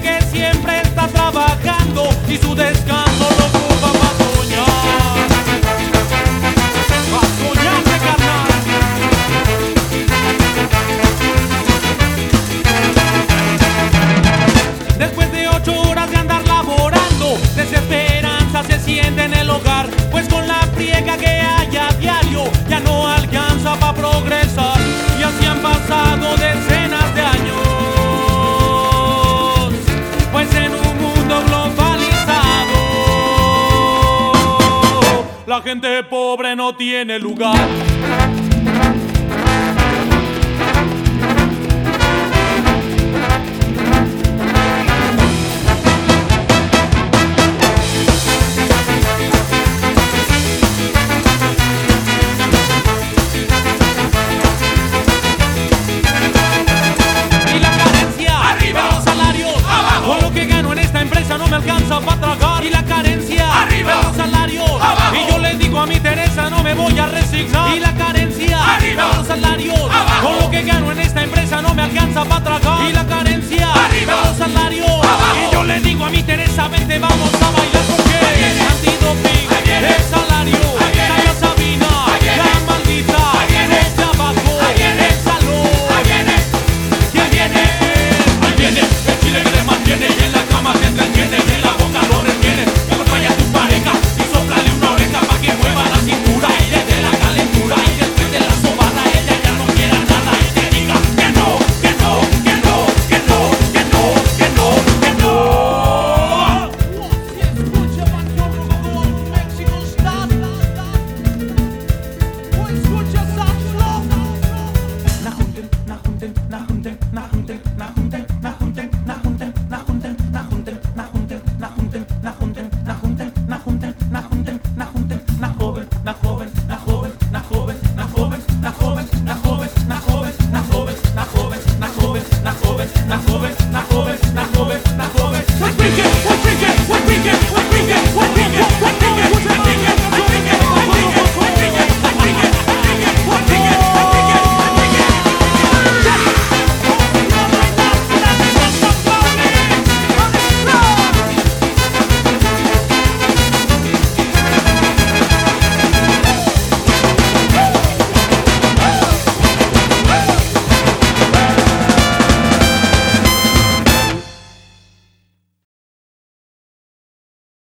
que siempre está trabajando y su destino La gente pobre no tiene lugar. Y la carencia arriba de los salarios. Todo lo que gano en esta empresa no me alcanza más. no me alcanza para tragar. Y la carencia, arriba los salarios. Abajo. Y yo le digo a mi Teresa, vente, vamos